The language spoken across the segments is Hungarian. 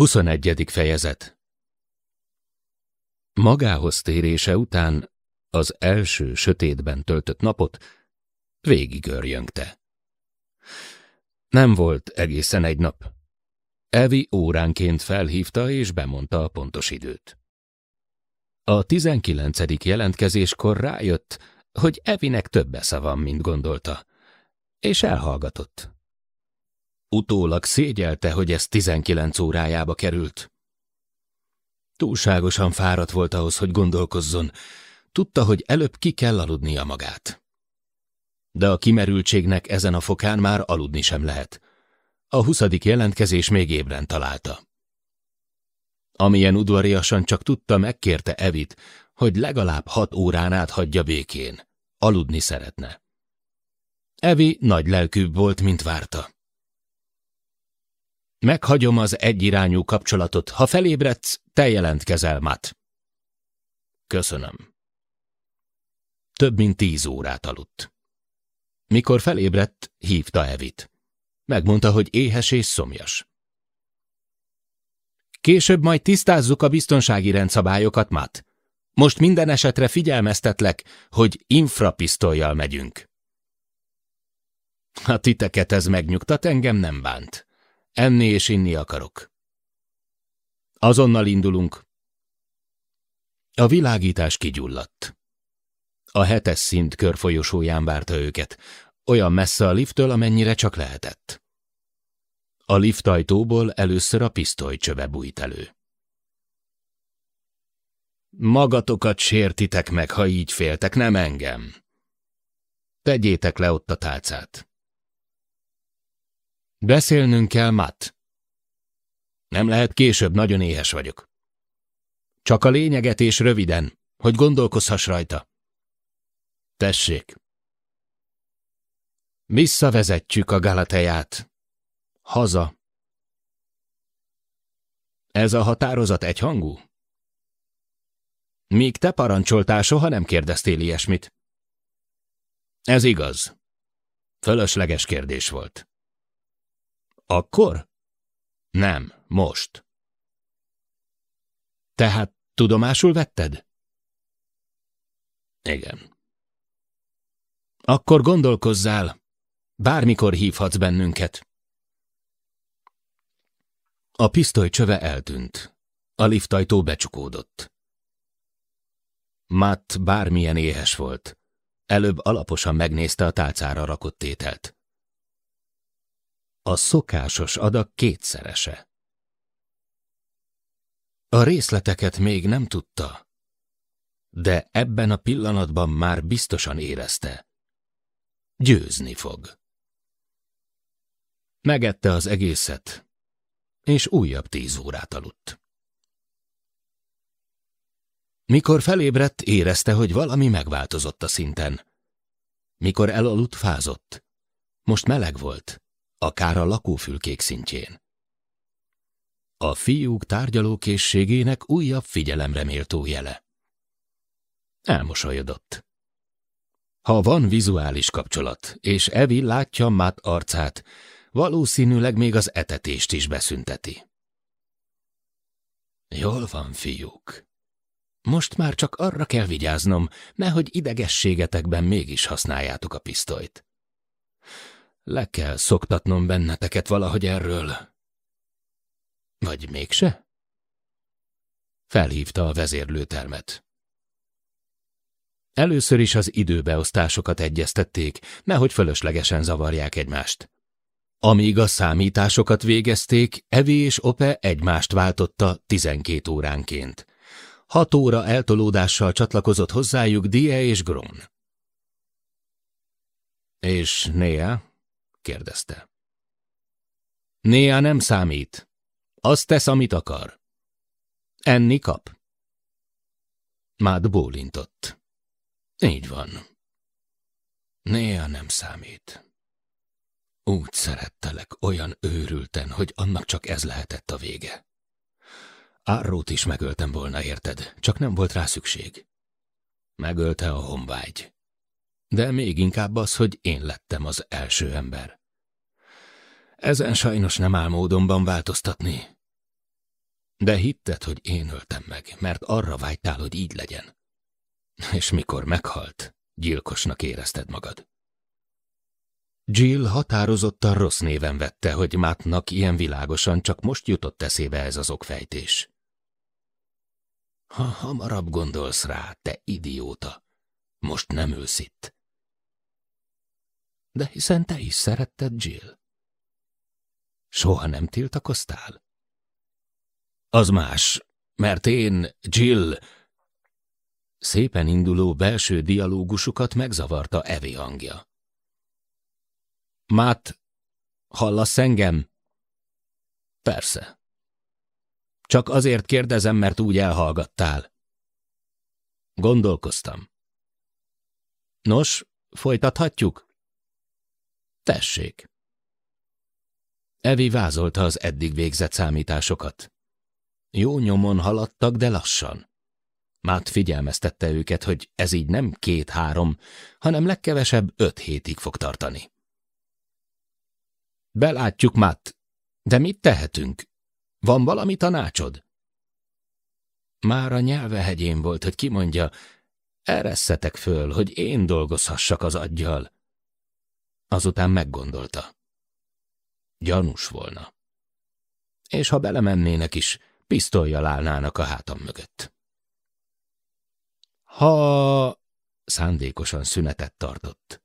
21. fejezet Magához térése után az első sötétben töltött napot végig örjöngte. Nem volt egészen egy nap. Evi óránként felhívta és bemondta a pontos időt. A tizenkilencedik jelentkezéskor rájött, hogy Evinek több esze van, mint gondolta, és elhallgatott. Utólag szégyelte, hogy ez tizenkilenc órájába került. Túlságosan fáradt volt ahhoz, hogy gondolkozzon. Tudta, hogy előbb ki kell aludnia magát. De a kimerültségnek ezen a fokán már aludni sem lehet. A huszadik jelentkezés még ébren találta. Amilyen udvariasan csak tudta, megkérte Evit, hogy legalább hat órán át hagyja békén. Aludni szeretne. Evi nagy lelkűbb volt, mint várta. Meghagyom az egyirányú kapcsolatot. Ha felébredsz, te jelentkezel, Matt. Köszönöm. Több mint tíz órát aludt. Mikor felébredt, hívta Evit. Megmondta, hogy éhes és szomjas. Később majd tisztázzuk a biztonsági rendszabályokat, Matt. Most minden esetre figyelmeztetlek, hogy infrapisztolyjal megyünk. Ha titeket ez megnyugtat, engem nem bánt. Enni és inni akarok. Azonnal indulunk. A világítás kigyulladt. A hetes szint körfolyosóján várta őket, olyan messze a lifttől, amennyire csak lehetett. A liftajtóból először a pisztolycsöve bújt elő. Magatokat sértitek meg, ha így féltek, nem engem. Tegyétek le ott a tálcát. Beszélnünk kell, Matt. Nem lehet később, nagyon éhes vagyok. Csak a lényeget és röviden, hogy gondolkozhass rajta. Tessék. Visszavezetjük a Galateját. Haza. Ez a határozat egyhangú? Míg te parancsoltál, soha nem kérdeztél ilyesmit. Ez igaz. Fölösleges kérdés volt. Akkor? Nem, most. Tehát tudomásul vetted? Igen. Akkor gondolkozzál, bármikor hívhatsz bennünket. A pisztoly csöve eltűnt. A liftajtó becsukódott. Matt bármilyen éhes volt. Előbb alaposan megnézte a tálcára rakott tételt a szokásos adag kétszerese. A részleteket még nem tudta, de ebben a pillanatban már biztosan érezte. Győzni fog. Megette az egészet, és újabb tíz órát aludt. Mikor felébredt, érezte, hogy valami megváltozott a szinten. Mikor elaludt, fázott. Most meleg volt, akár a lakófülkék szintjén. A fiúk tárgyalókészségének újabb figyelemre méltó jele. Elmosolyodott. Ha van vizuális kapcsolat, és Evi látja Matt arcát, valószínűleg még az etetést is beszünteti. Jól van, fiúk. Most már csak arra kell vigyáznom, nehogy idegességetekben mégis használjátok a pisztolyt. Le kell szoktatnom benneteket valahogy erről. Vagy mégse? Felhívta a vezérlőtermet. Először is az időbeosztásokat egyeztették, nehogy fölöslegesen zavarják egymást. Amíg a számításokat végezték, Evi és Ope egymást váltotta 12 óránként. Hat óra eltolódással csatlakozott hozzájuk Die és Gron. És Néa? Kérdezte. Néha nem számít. Azt tesz, amit akar. Enni kap. Mád bólintott. Így van. Néha nem számít. Úgy szerettelek olyan őrülten, hogy annak csak ez lehetett a vége. Árrót is megöltem volna, érted? Csak nem volt rá szükség. Megölte a honvágy. De még inkább az, hogy én lettem az első ember. Ezen sajnos nem áll módonban változtatni. De hitted, hogy én öltem meg, mert arra vágytál, hogy így legyen. És mikor meghalt, gyilkosnak érezted magad. Jill határozottan rossz néven vette, hogy Mattnak ilyen világosan csak most jutott eszébe ez az okfejtés. Ha hamarabb gondolsz rá, te idióta, most nem ülsz itt. De hiszen te is szeretted Jill. Soha nem tiltakoztál? Az más, mert én, Jill... Szépen induló belső dialógusukat megzavarta Evi hangja. Mát, hallasz engem? Persze. Csak azért kérdezem, mert úgy elhallgattál. Gondolkoztam. Nos, folytathatjuk? Tessék. Evi vázolta az eddig végzett számításokat. Jó nyomon haladtak, de lassan. Mát figyelmeztette őket, hogy ez így nem két-három, hanem legkevesebb öt hétig fog tartani. Belátjuk, Matt, de mit tehetünk? Van valami tanácsod? Már a nyelve hegyén volt, hogy kimondja, eresszetek föl, hogy én dolgozhassak az aggyal. Azután meggondolta. Gyanús volna. És ha belemennének is, pisztolyjal állnának a hátam mögött. Ha... szándékosan szünetet tartott.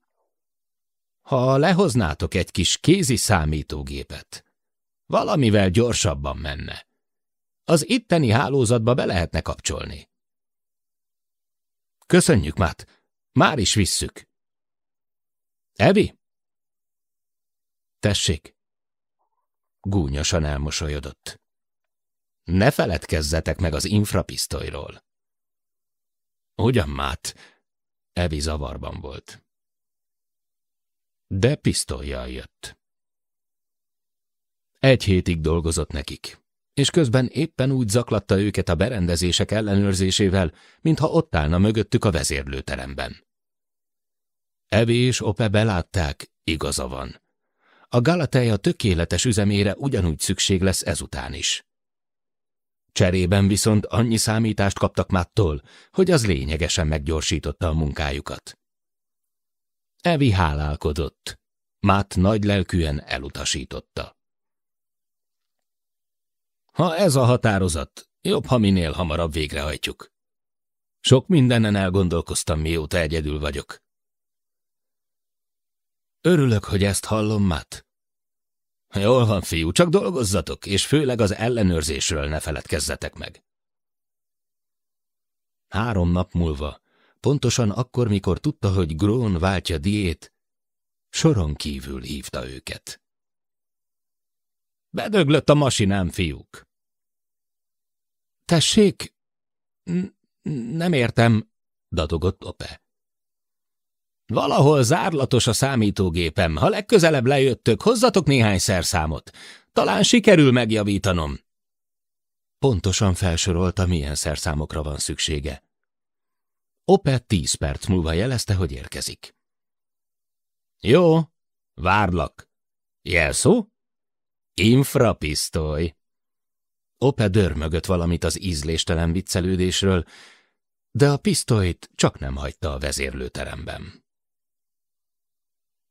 Ha lehoznátok egy kis kézi számítógépet, valamivel gyorsabban menne. Az itteni hálózatba be lehetne kapcsolni. Köszönjük, Mát. Már is visszük. Evi? Tessék. Gúnyosan elmosolyodott. Ne feledkezzetek meg az infrapisztolyról. Ugyan, Mát? Evi zavarban volt de pisztolyjal jött. Egy hétig dolgozott nekik, és közben éppen úgy zaklatta őket a berendezések ellenőrzésével, mintha ott állna mögöttük a vezérlőteremben. Evi és Ope belátták, igaza van. A Galateja tökéletes üzemére ugyanúgy szükség lesz ezután is. Cserében viszont annyi számítást kaptak Mattól, hogy az lényegesen meggyorsította a munkájukat. Evi hálálkodott. Mát nagy lelkűen elutasította. Ha ez a határozat, jobb, ha minél hamarabb végrehajtjuk. Sok mindenen elgondolkoztam, mióta egyedül vagyok. Örülök, hogy ezt hallom, Matt. Jól van, fiú, csak dolgozzatok, és főleg az ellenőrzésről ne feledkezzetek meg. Három nap múlva Pontosan akkor, mikor tudta, hogy Grón váltja diét, soron kívül hívta őket. Bedöglött a masinám, fiúk. Tessék? Nem értem, dadogott Ope. Valahol zárlatos a számítógépem. Ha legközelebb lejöttök, hozzatok néhány szerszámot. Talán sikerül megjavítanom. Pontosan felsorolta, milyen szerszámokra van szüksége. Ope tíz perc múlva jelezte, hogy érkezik. Jó, várlak. Jelszó? Infrapisztoly. Ope dörmögött valamit az ízléstelen viccelődésről, de a pisztolyt csak nem hagyta a vezérlőteremben.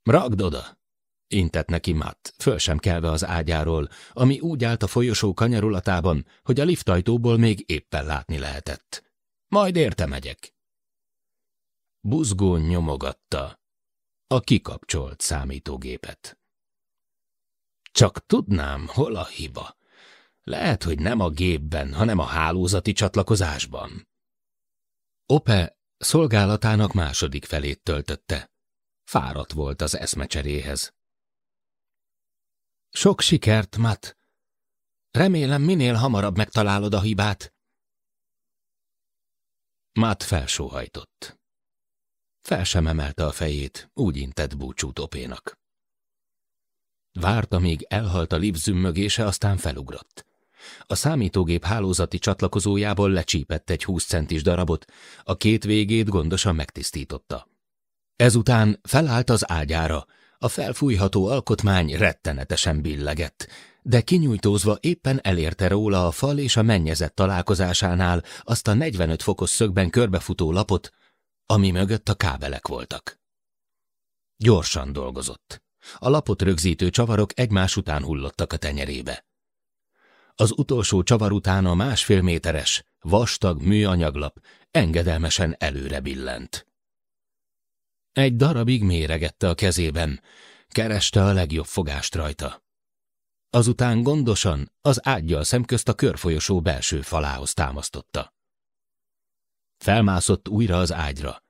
Ragd oda! intett neki Matt, föl sem kelve az ágyáról, ami úgy állt a folyosó kanyarulatában, hogy a liftajtóból még éppen látni lehetett. Majd érte megyek. Buzgón nyomogatta a kikapcsolt számítógépet. Csak tudnám, hol a hiba. Lehet, hogy nem a gépben, hanem a hálózati csatlakozásban. Ope szolgálatának második felét töltötte. Fáradt volt az eszmecseréhez. Sok sikert, Matt! Remélem, minél hamarabb megtalálod a hibát. Matt felsóhajtott. Fel sem emelte a fejét, úgy intett búcsút Opénak. Várta, míg elhalt a liv zümmögése, aztán felugrott. A számítógép hálózati csatlakozójából lecsípett egy 20 centis darabot, a két végét gondosan megtisztította. Ezután felállt az ágyára, a felfújható alkotmány rettenetesen billegett, de kinyújtózva éppen elérte róla a fal és a mennyezet találkozásánál azt a 45 fokos szögben körbefutó lapot, ami mögött a kábelek voltak. Gyorsan dolgozott. A lapot rögzítő csavarok egymás után hullottak a tenyerébe. Az utolsó csavar után a másfél méteres, vastag műanyaglap engedelmesen előre billent. Egy darabig méregette a kezében, kereste a legjobb fogást rajta. Azután gondosan az ágyjal szemközt a körfolyosó belső falához támasztotta. Felmászott újra az ágyra.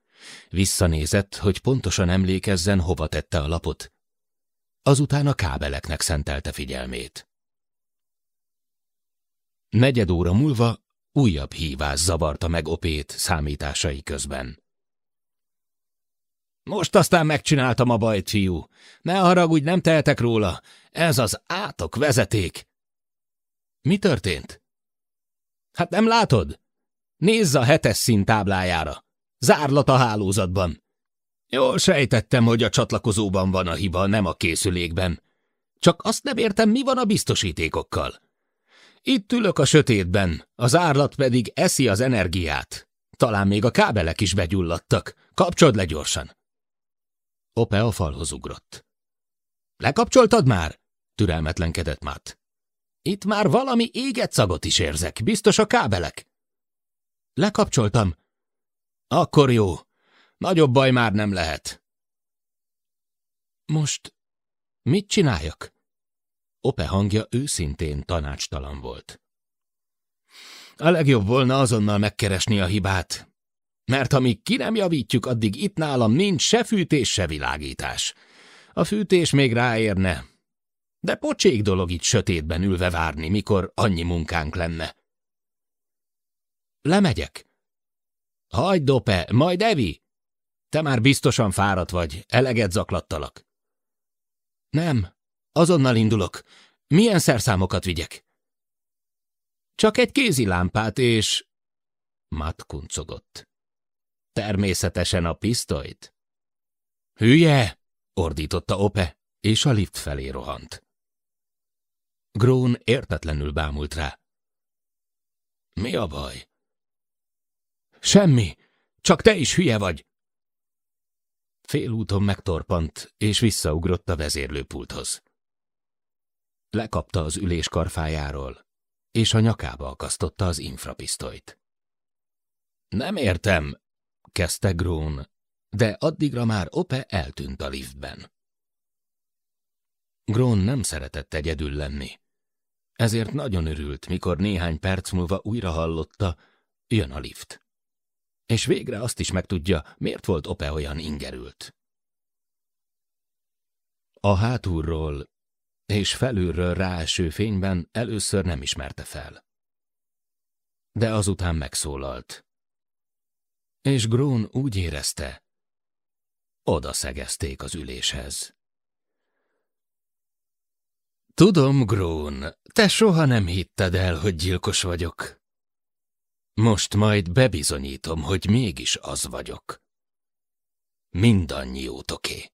Visszanézett, hogy pontosan emlékezzen, hova tette a lapot. Azután a kábeleknek szentelte figyelmét. Negyed óra múlva újabb hívás zavarta meg Opét számításai közben. Most aztán megcsináltam a bajt, fiú. Ne haragudj, nem tehetek róla. Ez az átok vezeték. Mi történt? Hát nem látod? Nézz a hetes szín táblájára. Zárlat a hálózatban. Jól sejtettem, hogy a csatlakozóban van a hiba, nem a készülékben. Csak azt nem értem, mi van a biztosítékokkal. Itt ülök a sötétben, az árlat pedig eszi az energiát. Talán még a kábelek is begyulladtak. Kapcsold le gyorsan. Ope a falhoz ugrott. Lekapcsoltad már? Türelmetlenkedett Matt. Itt már valami éget szagot is érzek, biztos a kábelek. Lekapcsoltam. Akkor jó. Nagyobb baj már nem lehet. Most mit csináljak? Ope hangja őszintén tanácstalan volt. A legjobb volna azonnal megkeresni a hibát, mert amíg ki nem javítjuk, addig itt nálam nincs se fűtés, se világítás. A fűtés még ráérne, de pocsék dolog itt sötétben ülve várni, mikor annyi munkánk lenne. Lemegyek. Hagyd, Dope, majd Evi. Te már biztosan fáradt vagy, eleget zaklattalak. Nem, azonnal indulok. Milyen szerszámokat vigyek? Csak egy kézilámpát és... Matt kuncogott. Természetesen a pisztolyt. Hülye! ordította Ope, és a lift felé rohant. Grón értetlenül bámult rá. Mi a baj? Semmi, csak te is hülye vagy. Félúton megtorpant, és visszaugrott a vezérlőpulthoz. Lekapta az ülés karfájáról, és a nyakába akasztotta az infrapisztolyt. Nem értem, kezdte Grón, de addigra már Ope eltűnt a liftben. Grón nem szeretett egyedül lenni. Ezért nagyon örült, mikor néhány perc múlva újra hallotta, jön a lift. És végre azt is megtudja, miért volt Ope olyan ingerült. A hátulról és felülről ráeső fényben először nem ismerte fel. De azután megszólalt. És Grón úgy érezte, oda szegezték az üléshez. Tudom, Grón, te soha nem hitted el, hogy gyilkos vagyok. Most majd bebizonyítom, hogy mégis az vagyok. Mindannyiótoké.